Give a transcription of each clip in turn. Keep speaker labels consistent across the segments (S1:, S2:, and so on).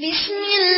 S1: 你思念。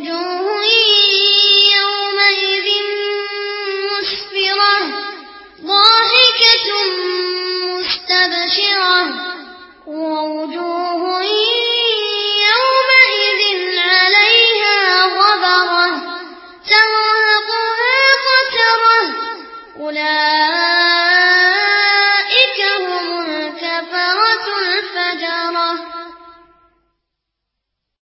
S1: وُجُوهٌ